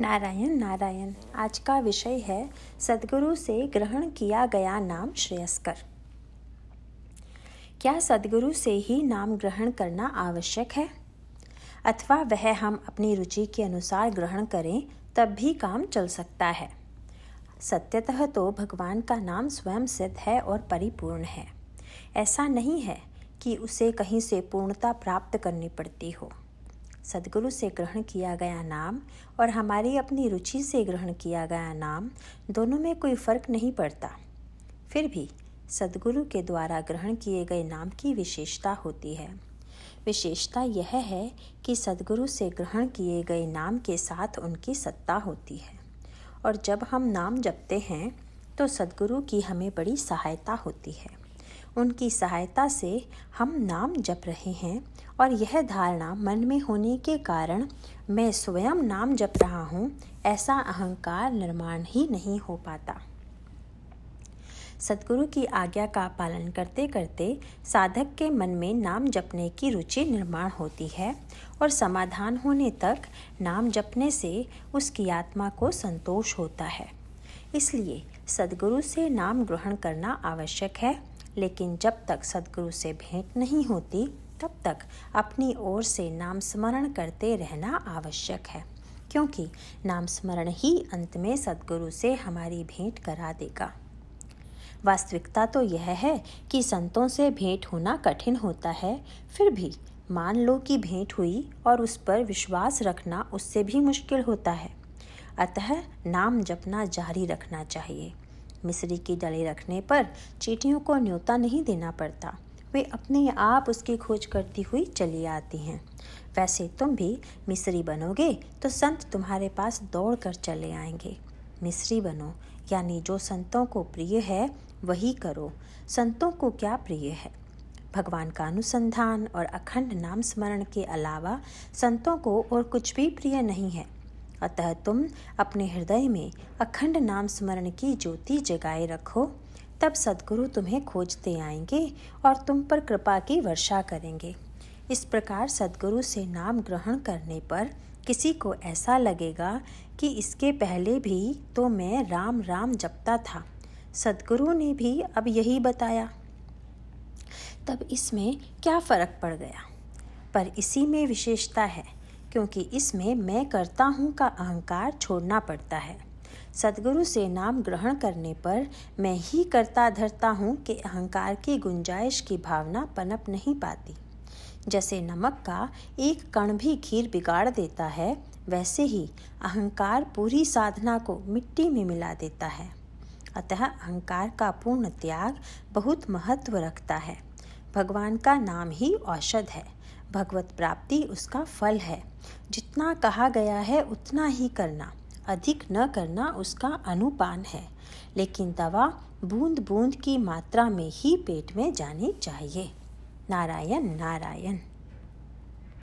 नारायण नारायण, आज का विषय है सदगुरु से ग्रहण किया गया नाम श्रेयस्कर। क्या सदगुरु से ही नाम ग्रहण करना आवश्यक है? अथवा वह हम अपनी रुचि के अनुसार ग्रहण करें, तब भी काम चल सकता है। सत्यतः तो भगवान का नाम स्वयं सिद्ध है और परिपूर्ण है। ऐसा नहीं है कि उसे कहीं से पूर्णता प्राप्त करनी पड़ती हो। सदगुरु से ग्रहण किया गया नाम और हमारी अपनी रुचि से ग्रहण किया गया नाम, दोनों में कोई फ़र्क नहीं पड़ता। फिर भी सदगुरु के द्वारा ग्रहण किए गए नाम की विशेषता होती है। विशेषता यह है कि सदगुरु से ग्रहण किए गए नाम के साथ उनकी सत्ता होती है। और जब हम नाम जपते हैं तो सदगुरु की हमें बड़ी सहायता होती है। उनकी सहायता से हम नाम जप रहे हैं और यह धारणा मन में होने के कारण मैं स्वयं नाम जप रहा हूँ, ऐसा अहंकार निर्माण ही नहीं हो पाता। सदगुरु की आज्ञा का पालन करते करते साधक के मन में नाम जपने की रुचि निर्माण होती है और समाधान होने तक नाम जपने से उसकी आत्मा को संतोष होता है। इसलिए सदगुरु से नाम ग्रहण करना आवश्यक है लेकिन जब तक सदगुरु से भेंट नहीं होती, तब तक अपनी ओर से नाम स्मरण करते रहना आवश्यक है, क्योंकि नाम स्मरण ही अंत में सदगुरु से हमारी भेंट करा देगा। वास्तविकता तो यह है कि संतों से भेंट होना कठिन होता है, फिर भी मान लो कि भेंट हुई और उस पर विश्वास रखना उससे भी मुश्किल होता है। अतः नाम जपना जारी रखना चाहिए। मिश्री की डली रखने पर चीटियों को न्योता नहीं देना पड़ता। वे अपने आप उसकी खोज करती हुई चली आती हैं। वैसे तुम भी मिस्री बनोगे तो संत तुम्हारे पास दौड़ कर चले आएँगे। मिस्री बनो, यानी जो संतों को प्रिय है, वही करो। संतों को क्या प्रिय है? भगवान का अनुसंधान और अखंड नाम स्मरण के अलावा संतों को और कुछ भी प्रिय नहीं है। अतः तुम अपने हृदय में अखंड नाम स्मरण की ज्योति जगाए रखो। तब सदगुरु तुम्हें खोजते आएँगे और तुम पर कृपा की वर्षा करेंगे। इस प्रकार सदगुरु से नाम ग्रहण करने पर किसी को ऐसा लगेगा कि इसके पहले भी तो मैं राम राम जपता था। सदगुरु ने भी अब यही बताया। तब इसमें क्या फ़र्क पड़ गया? पर इसी में विशेषता है। क्योंकि इसमें मैं करता हूँ का अहंकार छोड़ना पड़ता है। सदगुरु से नाम ग्रहण करने पर मैं ही करता धरता हूँ कि अहंकार की गुंजाइश की भावना पनप नहीं पाती। जैसे नमक का एक कण भी खीर बिगाड़ देता है, वैसे ही अहंकार पूरी साधना को मिट्टी में मिला देता है। अतः अहंकार का पूर्ण त्याग बहुत महत्व रखता है। भगवान का नाम ही औषध है। भगवत प्राप्ति उसका फल है। जितना कहा गया है, उतना ही करना। अधिक न करना उसका अनुपान है। लेकिन दवा बूंद बूंद की मात्रा में ही पेट में जानी चाहिए। नारायण नारायण।